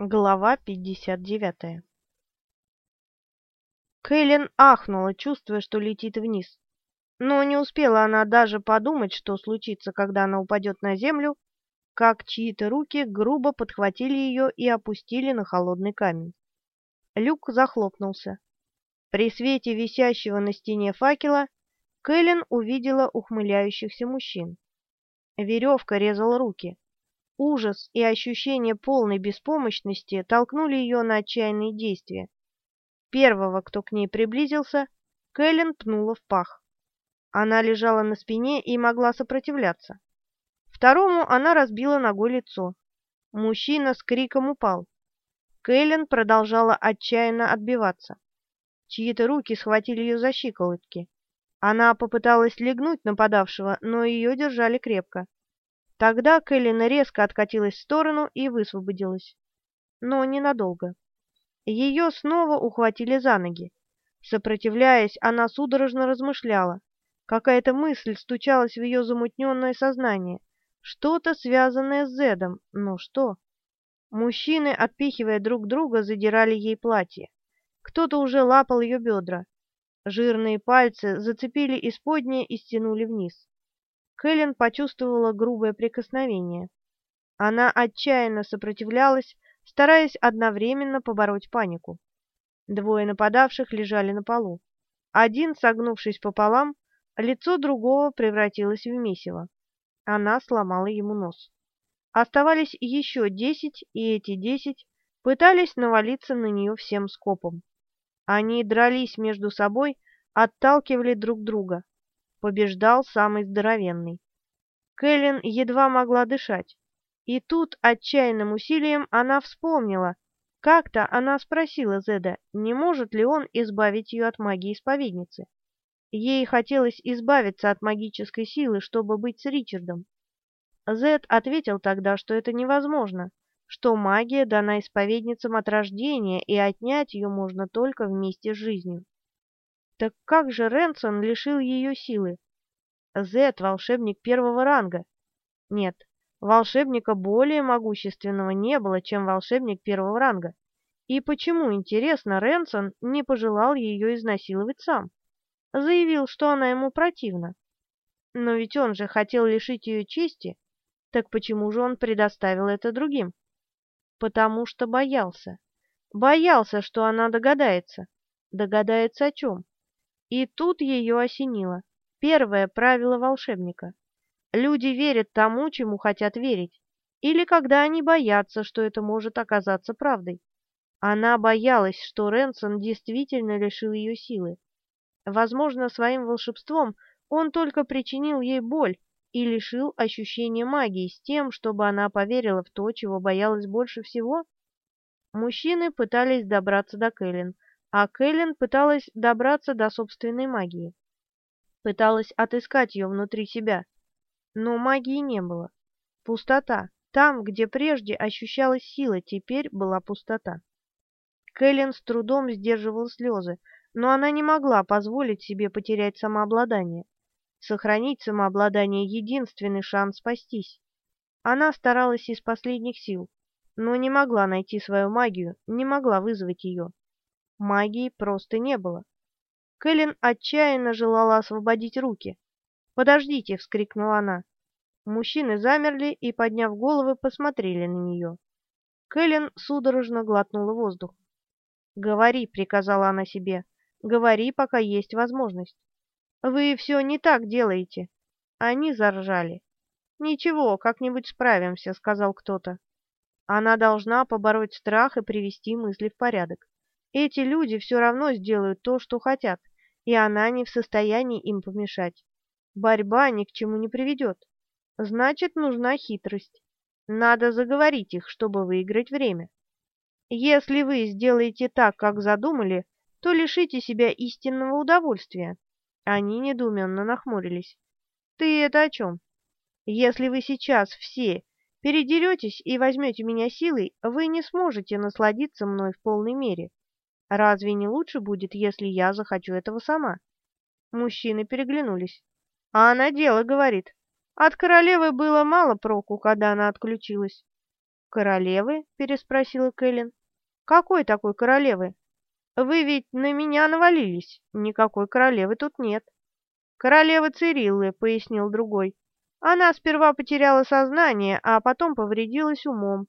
Глава 59 Кэлен ахнула, чувствуя, что летит вниз. Но не успела она даже подумать, что случится, когда она упадет на землю, как чьи-то руки грубо подхватили ее и опустили на холодный камень. Люк захлопнулся. При свете висящего на стене факела Кэлен увидела ухмыляющихся мужчин. Веревка резала руки. Ужас и ощущение полной беспомощности толкнули ее на отчаянные действия. Первого, кто к ней приблизился, Кэлен пнула в пах. Она лежала на спине и могла сопротивляться. Второму она разбила ногой лицо. Мужчина с криком упал. Кэлен продолжала отчаянно отбиваться. Чьи-то руки схватили ее за щиколотки. Она попыталась легнуть нападавшего, но ее держали крепко. Тогда Кэлен резко откатилась в сторону и высвободилась. Но ненадолго. Ее снова ухватили за ноги. Сопротивляясь, она судорожно размышляла. Какая-то мысль стучалась в ее замутненное сознание. Что-то связанное с Зедом, но что? Мужчины, отпихивая друг друга, задирали ей платье. Кто-то уже лапал ее бедра. Жирные пальцы зацепили исподнее и стянули вниз. Кэлен почувствовала грубое прикосновение. Она отчаянно сопротивлялась, стараясь одновременно побороть панику. Двое нападавших лежали на полу. Один, согнувшись пополам, лицо другого превратилось в месиво. Она сломала ему нос. Оставались еще десять, и эти десять пытались навалиться на нее всем скопом. Они дрались между собой, отталкивали друг друга побеждал самый здоровенный. Кэлен едва могла дышать. И тут отчаянным усилием она вспомнила. Как-то она спросила Зеда, не может ли он избавить ее от магии исповедницы. Ей хотелось избавиться от магической силы, чтобы быть с Ричардом. Зед ответил тогда, что это невозможно, что магия дана исповедницам от рождения, и отнять ее можно только вместе с жизнью. Так как же Ренсон лишил ее силы? Зет — волшебник первого ранга. Нет, волшебника более могущественного не было, чем волшебник первого ранга. И почему, интересно, Ренсон не пожелал ее изнасиловать сам? Заявил, что она ему противна. Но ведь он же хотел лишить ее чести, так почему же он предоставил это другим? Потому что боялся. Боялся, что она догадается. Догадается о чем? И тут ее осенило. Первое правило волшебника. Люди верят тому, чему хотят верить, или когда они боятся, что это может оказаться правдой. Она боялась, что Ренсон действительно лишил ее силы. Возможно, своим волшебством он только причинил ей боль и лишил ощущения магии с тем, чтобы она поверила в то, чего боялась больше всего. Мужчины пытались добраться до Кэлен, а Кэлен пыталась добраться до собственной магии. Пыталась отыскать ее внутри себя, но магии не было. Пустота. Там, где прежде ощущалась сила, теперь была пустота. Кэлен с трудом сдерживал слезы, но она не могла позволить себе потерять самообладание. Сохранить самообладание — единственный шанс спастись. Она старалась из последних сил, но не могла найти свою магию, не могла вызвать ее. Магии просто не было. Кэлен отчаянно желала освободить руки. «Подождите!» — вскрикнула она. Мужчины замерли и, подняв головы, посмотрели на нее. Кэлен судорожно глотнула воздух. «Говори», — приказала она себе, — «говори, пока есть возможность». «Вы все не так делаете». Они заржали. «Ничего, как-нибудь справимся», — сказал кто-то. Она должна побороть страх и привести мысли в порядок. Эти люди все равно сделают то, что хотят, и она не в состоянии им помешать. Борьба ни к чему не приведет. Значит, нужна хитрость. Надо заговорить их, чтобы выиграть время. Если вы сделаете так, как задумали, то лишите себя истинного удовольствия. Они недоуменно нахмурились. Ты это о чем? Если вы сейчас все передеретесь и возьмете меня силой, вы не сможете насладиться мной в полной мере. Разве не лучше будет, если я захочу этого сама? Мужчины переглянулись. А она дело говорит. От королевы было мало проку, когда она отключилась. «Королевы?» — переспросила Кэлен. «Какой такой королевы? Вы ведь на меня навалились. Никакой королевы тут нет». «Королева Цириллы», — пояснил другой. «Она сперва потеряла сознание, а потом повредилась умом.